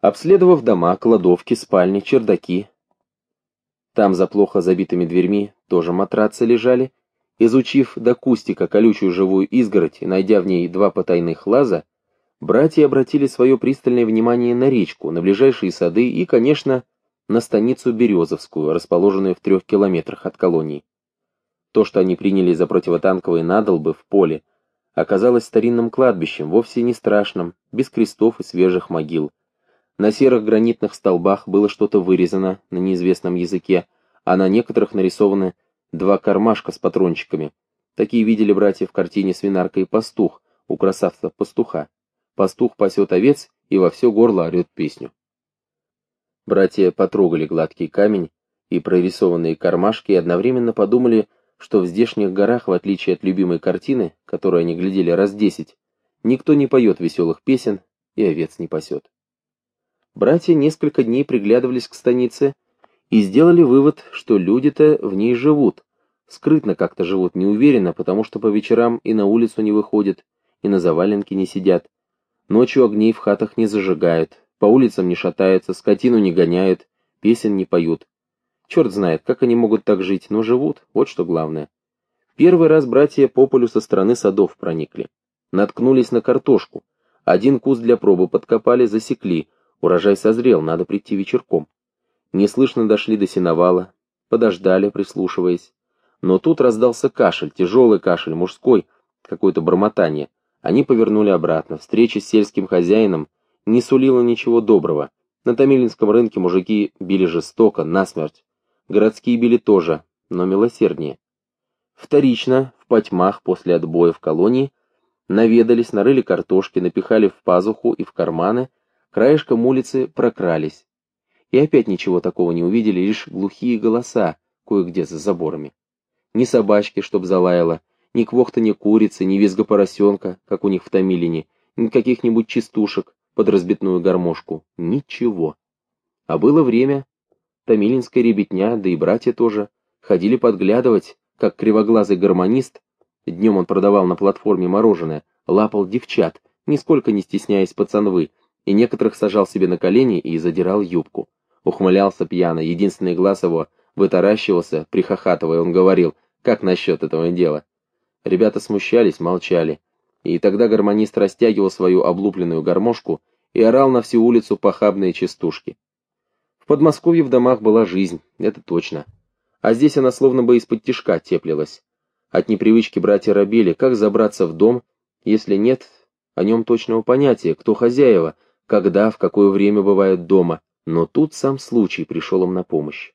Обследовав дома, кладовки, спальни, чердаки, там за плохо забитыми дверьми тоже матрацы лежали, изучив до кустика колючую живую изгородь и найдя в ней два потайных лаза, братья обратили свое пристальное внимание на речку, на ближайшие сады и, конечно, на станицу Березовскую, расположенную в трех километрах от колонии. То, что они приняли за противотанковые надолбы в поле, оказалось старинным кладбищем, вовсе не страшным, без крестов и свежих могил. На серых гранитных столбах было что-то вырезано на неизвестном языке, а на некоторых нарисованы два кармашка с патрончиками. Такие видели братья в картине «Свинарка и пастух» у красавца-пастуха. Пастух пасет овец и во все горло орет песню. Братья потрогали гладкий камень и прорисованные кармашки и одновременно подумали, что в здешних горах, в отличие от любимой картины, которую они глядели раз десять, никто не поет веселых песен и овец не пасет. Братья несколько дней приглядывались к станице и сделали вывод, что люди-то в ней живут, скрытно как-то живут, неуверенно, потому что по вечерам и на улицу не выходят, и на заваленке не сидят, ночью огней в хатах не зажигают, по улицам не шатаются, скотину не гоняют, песен не поют. Черт знает, как они могут так жить, но живут, вот что главное. Первый раз братья по полю со стороны садов проникли. Наткнулись на картошку. Один куст для пробы подкопали, засекли. Урожай созрел, надо прийти вечерком. Неслышно дошли до сеновала, подождали, прислушиваясь. Но тут раздался кашель, тяжелый кашель, мужской, какое-то бормотание. Они повернули обратно. Встреча с сельским хозяином не сулила ничего доброго. На Томилинском рынке мужики били жестоко, насмерть. Городские били тоже, но милосерднее. Вторично, в потьмах после отбоя в колонии, наведались, нарыли картошки, напихали в пазуху и в карманы, краешком улицы прокрались. И опять ничего такого не увидели, лишь глухие голоса, кое-где за заборами. Ни собачки, чтоб залаяла, ни квохтанье курицы, ни визга поросенка, как у них в Томилине, ни каких-нибудь частушек под разбитную гармошку. Ничего. А было время, Томилинская ребятня, да и братья тоже, ходили подглядывать, как кривоглазый гармонист, днем он продавал на платформе мороженое, лапал девчат, нисколько не стесняясь пацанвы, и некоторых сажал себе на колени и задирал юбку. Ухмылялся пьяно, единственный глаз его вытаращивался, прихохатывая, он говорил, как насчет этого дела. Ребята смущались, молчали, и тогда гармонист растягивал свою облупленную гармошку и орал на всю улицу похабные частушки. Подмосковье в домах была жизнь, это точно. А здесь она словно бы из-под тишка теплилась. От непривычки братья робели, как забраться в дом, если нет о нем точного понятия, кто хозяева, когда, в какое время бывает дома. Но тут сам случай пришел им на помощь.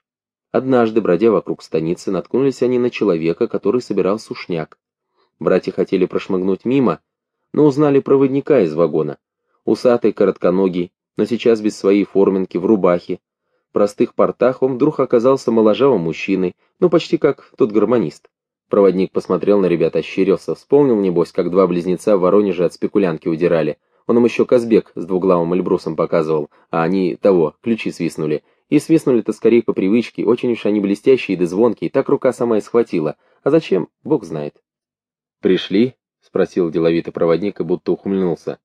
Однажды, бродя вокруг станицы, наткнулись они на человека, который собирал сушняк. Братья хотели прошмыгнуть мимо, но узнали проводника из вагона. Усатый, коротконогий, но сейчас без своей форменки, в рубахе, простых портах он вдруг оказался моложавым мужчиной, ну почти как тот гармонист. Проводник посмотрел на ребят, ощерился, вспомнил, небось, как два близнеца в Воронеже от спекулянки удирали. Он им еще Казбек с двуглавым Эльбрусом показывал, а они, того, ключи свистнули. И свистнули-то скорее по привычке, очень уж они блестящие да звонкие, так рука сама и схватила. А зачем, бог знает. «Пришли?» — спросил деловито проводник и будто ухмыльнулся.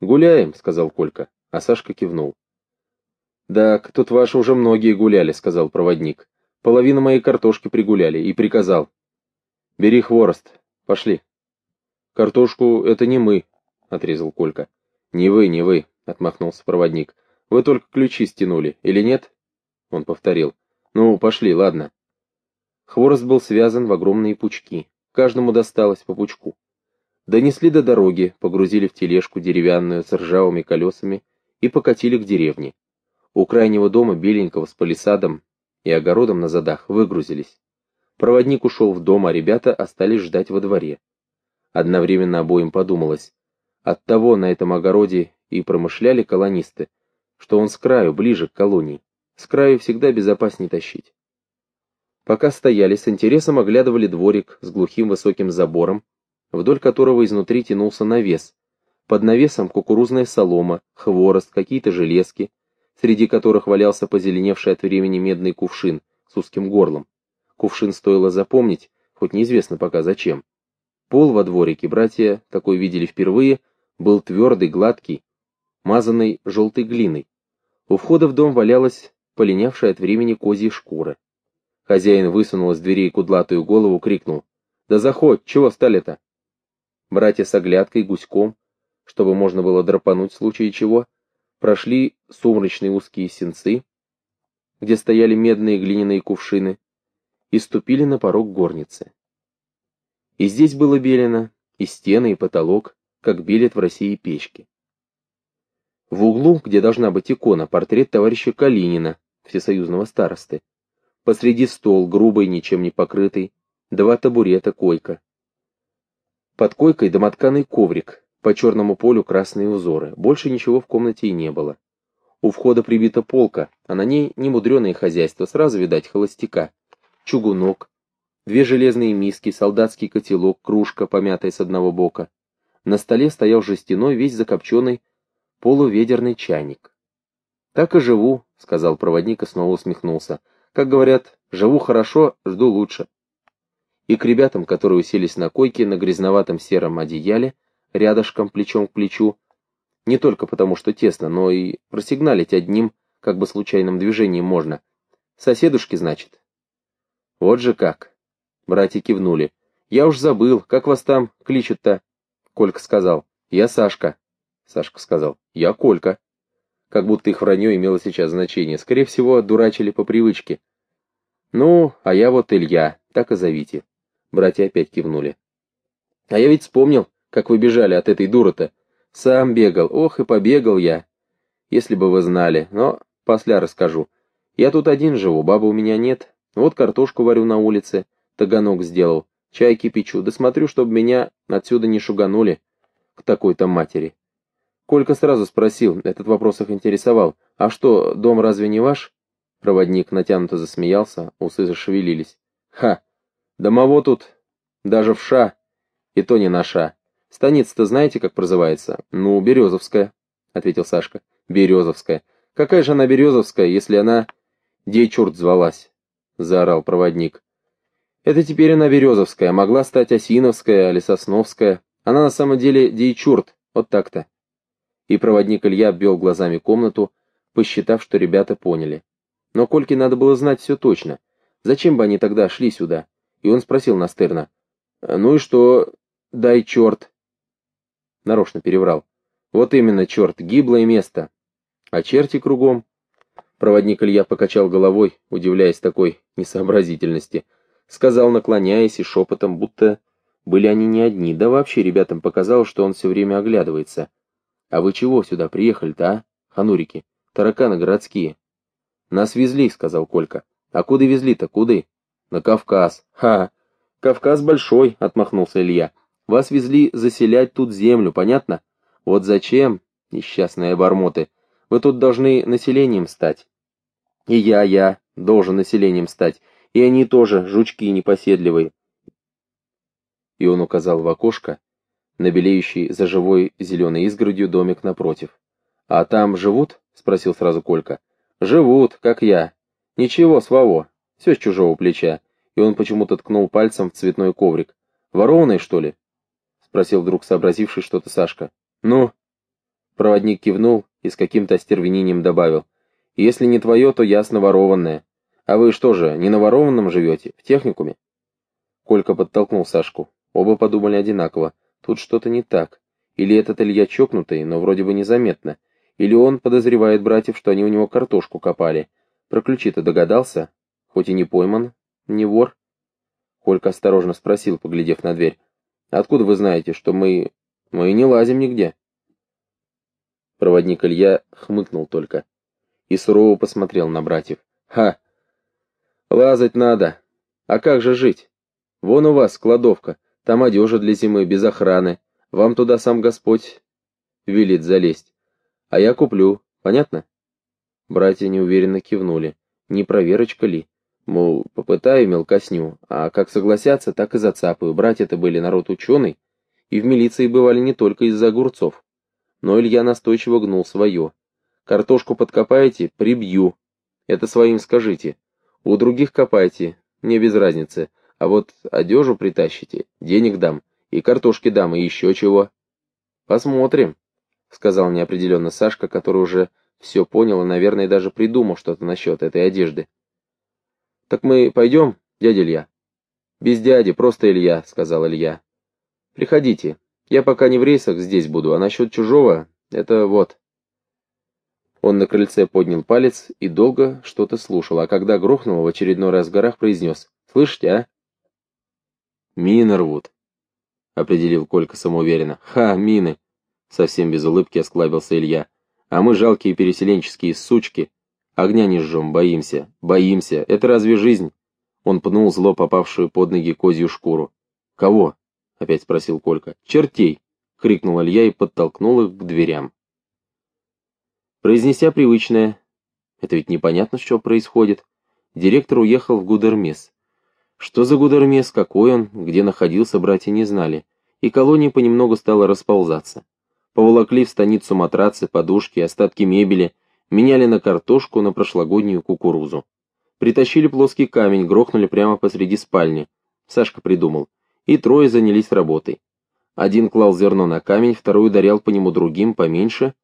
«Гуляем», — сказал Колька, а Сашка кивнул. «Так, тут ваши уже многие гуляли», — сказал проводник. «Половину моей картошки пригуляли» и приказал. «Бери хворост. Пошли». «Картошку — это не мы», — отрезал Колька. «Не вы, не вы», — отмахнулся проводник. «Вы только ключи стянули, или нет?» Он повторил. «Ну, пошли, ладно». Хворост был связан в огромные пучки. Каждому досталось по пучку. Донесли до дороги, погрузили в тележку деревянную с ржавыми колесами и покатили к деревне. У крайнего дома, беленького, с палисадом и огородом на задах, выгрузились. Проводник ушел в дом, а ребята остались ждать во дворе. Одновременно обоим подумалось. Оттого на этом огороде и промышляли колонисты, что он с краю, ближе к колонии. С краю всегда безопаснее тащить. Пока стояли, с интересом оглядывали дворик с глухим высоким забором, вдоль которого изнутри тянулся навес. Под навесом кукурузная солома, хворост, какие-то железки, среди которых валялся позеленевший от времени медный кувшин с узким горлом. Кувшин стоило запомнить, хоть неизвестно пока зачем. Пол во дворике братья такой видели впервые, был твердый, гладкий, мазанный желтой глиной. У входа в дом валялась полинявшая от времени козья шкура. Хозяин высунул из дверей кудлатую голову, крикнул. «Да заходь, чего стали-то?» Братья с оглядкой, гуськом, чтобы можно было драпануть в случае чего, прошли сумрачные узкие сенцы, где стояли медные глиняные кувшины, и ступили на порог горницы. И здесь было белено, и стены, и потолок, как белят в России печки. В углу, где должна быть икона, портрет товарища Калинина, всесоюзного старосты. Посреди стол, грубый, ничем не покрытый, два табурета, койка. Под койкой домотканый коврик, по черному полю красные узоры. Больше ничего в комнате и не было. У входа прибита полка, а на ней немудреное хозяйство, сразу видать холостяка. Чугунок, две железные миски, солдатский котелок, кружка, помятая с одного бока. На столе стоял жестяной, весь закопченный, полуведерный чайник. «Так и живу», — сказал проводник и снова усмехнулся. «Как говорят, живу хорошо, жду лучше». И к ребятам, которые уселись на койке на грязноватом сером одеяле, рядышком, плечом к плечу, не только потому, что тесно, но и просигналить одним, как бы случайным движением можно. Соседушки, значит. Вот же как. Братья кивнули. Я уж забыл, как вас там кличут-то? Колька сказал. Я Сашка. Сашка сказал. Я Колька. Как будто их вранье имело сейчас значение. Скорее всего, дурачили по привычке. Ну, а я вот Илья, так и зовите. Братья опять кивнули. А я ведь вспомнил, как вы бежали от этой дуры-то. Сам бегал, ох и побегал я. Если бы вы знали, но после расскажу. Я тут один живу, бабы у меня нет. Вот картошку варю на улице, таганок сделал, чай кипячу, да смотрю, чтобы меня отсюда не шуганули к такой-то матери. Колька сразу спросил, этот вопрос их интересовал, «А что, дом разве не ваш?» Проводник натянуто засмеялся, усы зашевелились. «Ха! Домово тут, даже в ша, и то не наша. Станица-то знаете, как прозывается? Ну, Березовская, ответил Сашка. Березовская. Какая же она Березовская, если она... Дей черт звалась, заорал проводник. Это теперь она Березовская, могла стать Осиновская или Сосновская. Она на самом деле Дей черт, вот так-то. И проводник Илья обвел глазами комнату, посчитав, что ребята поняли. Но Кольке надо было знать все точно. Зачем бы они тогда шли сюда? И он спросил Настерна. «Ну и что? Дай черт!» Нарочно переврал. Вот именно, черт, гиблое место. А черти кругом. Проводник Илья покачал головой, удивляясь такой несообразительности. Сказал, наклоняясь и шепотом, будто были они не одни, да вообще ребятам показалось, что он все время оглядывается. «А вы чего сюда приехали-то, а, ханурики? Тараканы городские». «Нас везли», — сказал Колька. «А куда везли-то, куда?» «На Кавказ». «Ха! Кавказ большой», — отмахнулся Илья. Вас везли заселять тут землю, понятно? Вот зачем, несчастные обормоты, вы тут должны населением стать. И я, я, должен населением стать, и они тоже, жучки непоседливые. И он указал в окошко, на белеющий за живой зеленой изгородью домик напротив. «А там живут?» — спросил сразу Колька. «Живут, как я. Ничего, свого. Все с чужого плеча». И он почему-то ткнул пальцем в цветной коврик. «Ворованный, что ли?» спросил вдруг сообразивший что-то Сашка. «Ну?» Проводник кивнул и с каким-то остервенением добавил. «Если не твое, то ясно ворованное. А вы что же, не на ворованном живете, в техникуме?» Колька подтолкнул Сашку. Оба подумали одинаково. Тут что-то не так. Или этот Илья чокнутый, но вроде бы незаметно. Или он подозревает братьев, что они у него картошку копали. Про ключи-то догадался? Хоть и не пойман, не вор. Колька осторожно спросил, поглядев на дверь. Откуда вы знаете, что мы... мы не лазим нигде?» Проводник Илья хмыкнул только и сурово посмотрел на братьев. «Ха! Лазать надо! А как же жить? Вон у вас кладовка, там одежа для зимы, без охраны. Вам туда сам Господь велит залезть. А я куплю, понятно?» Братья неуверенно кивнули. Не проверочка ли? Мол, попытаю мелкосню, а как согласятся, так и зацапаю. Братья-то были народ ученый, и в милиции бывали не только из-за огурцов. Но Илья настойчиво гнул свое. Картошку подкопаете — прибью. Это своим скажите. У других копайте, мне без разницы. А вот одежу притащите, денег дам, и картошки дам, и еще чего. Посмотрим, — сказал неопределенно Сашка, который уже все понял и, наверное, даже придумал что-то насчет этой одежды. «Так мы пойдем, дядя Илья?» «Без дяди, просто Илья», — сказал Илья. «Приходите. Я пока не в рейсах здесь буду, а насчет чужого — это вот». Он на крыльце поднял палец и долго что-то слушал, а когда грохнул в очередной раз в горах, произнес «Слышите, а?» «Мины рвут», — определил Колька самоуверенно. «Ха, мины!» — совсем без улыбки осклабился Илья. «А мы жалкие переселенческие сучки. Огня не жжем, боимся, боимся. Это разве жизнь?» Он пнул зло попавшую под ноги козью шкуру. «Кого?» — опять спросил Колька. «Чертей!» — крикнул Илья и подтолкнул их к дверям. Произнеся привычное «Это ведь непонятно, что происходит», директор уехал в Гудермес. Что за Гудермес, какой он, где находился, братья не знали, и колония понемногу стала расползаться. Поволокли в станицу матрацы, подушки, остатки мебели, меняли на картошку, на прошлогоднюю кукурузу. Притащили плоский камень, грохнули прямо посреди спальни. Сашка придумал. И трое занялись работой. Один клал зерно на камень, второй ударял по нему другим, поменьше,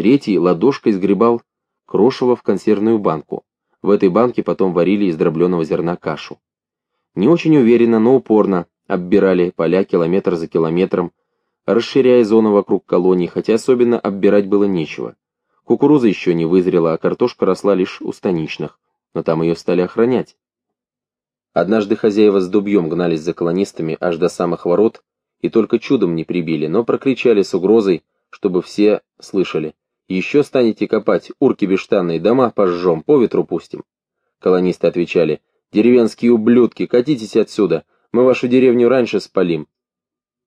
третий ладошкой сгребал крошево в консервную банку. В этой банке потом варили из дробленого зерна кашу. Не очень уверенно, но упорно оббирали поля километр за километром, расширяя зону вокруг колонии, хотя особенно оббирать было нечего. Кукуруза еще не вызрела, а картошка росла лишь у станичных но там ее стали охранять. Однажды хозяева с дубьем гнались за колонистами аж до самых ворот и только чудом не прибили, но прокричали с угрозой, чтобы все слышали. «Еще станете копать, урки бештанные, дома пожжем, по ветру пустим». Колонисты отвечали, «Деревенские ублюдки, катитесь отсюда, мы вашу деревню раньше спалим».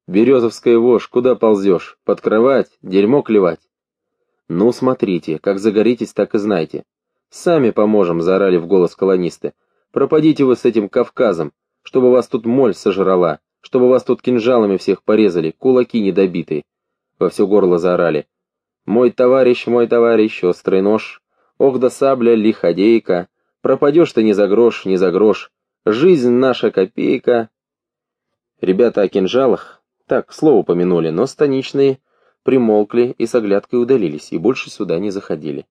«Березовская вошь, куда ползешь? Под кровать? Дерьмо клевать?» «Ну, смотрите, как загоритесь, так и знайте. «Сами поможем», — заорали в голос колонисты. «Пропадите вы с этим Кавказом, чтобы вас тут моль сожрала, чтобы вас тут кинжалами всех порезали, кулаки недобитые». Во все горло заорали. «Мой товарищ, мой товарищ, острый нож, ох да сабля, лиходейка, пропадешь ты не за грош, не за грош, жизнь наша копейка». Ребята о кинжалах, так, слово помянули, но станичные примолкли и с оглядкой удалились, и больше сюда не заходили.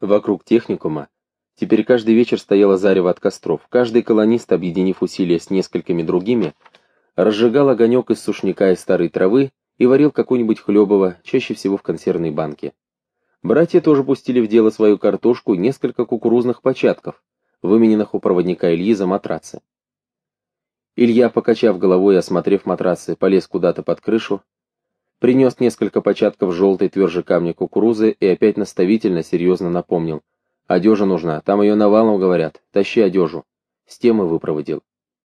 Вокруг техникума теперь каждый вечер стояло зарево от костров. Каждый колонист, объединив усилия с несколькими другими, разжигал огонек из сушняка и старой травы и варил какую-нибудь хлебово, чаще всего в консервной банке. Братья тоже пустили в дело свою картошку и несколько кукурузных початков, вымененных у проводника Ильи за матрацы. Илья, покачав головой и осмотрев матрацы, полез куда-то под крышу, принес несколько початков желтой тверже камня кукурузы и опять наставительно, серьезно напомнил. «Одежа нужна, там ее навалом, говорят, тащи одежу». С темы выпроводил.